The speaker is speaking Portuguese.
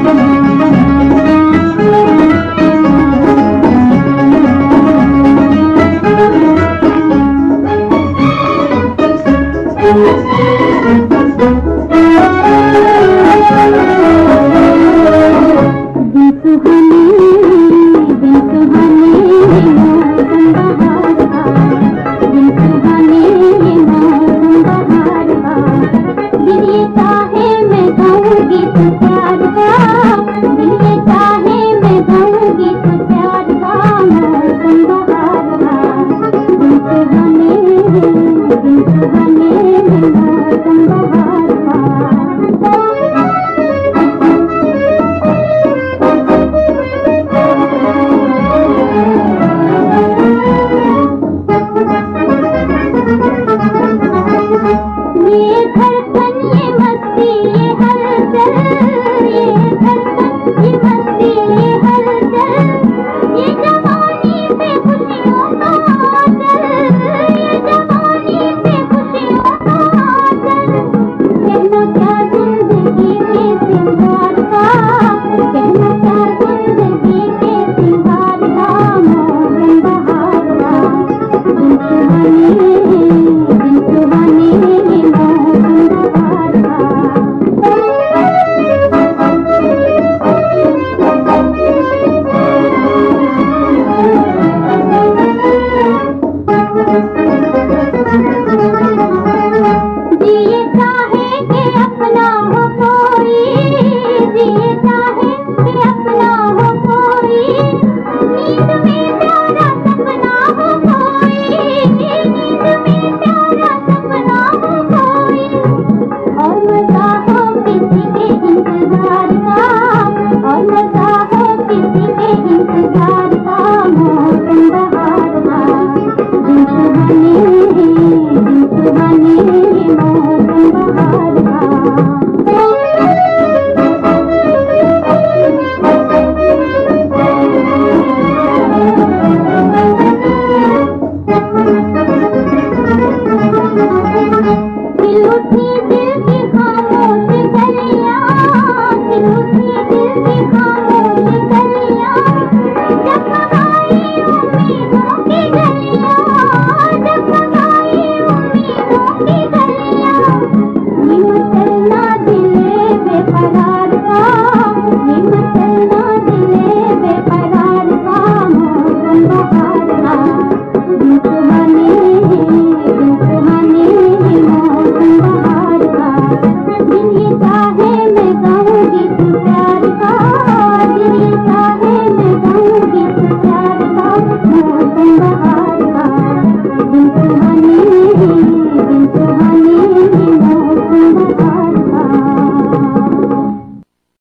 जिए चाहे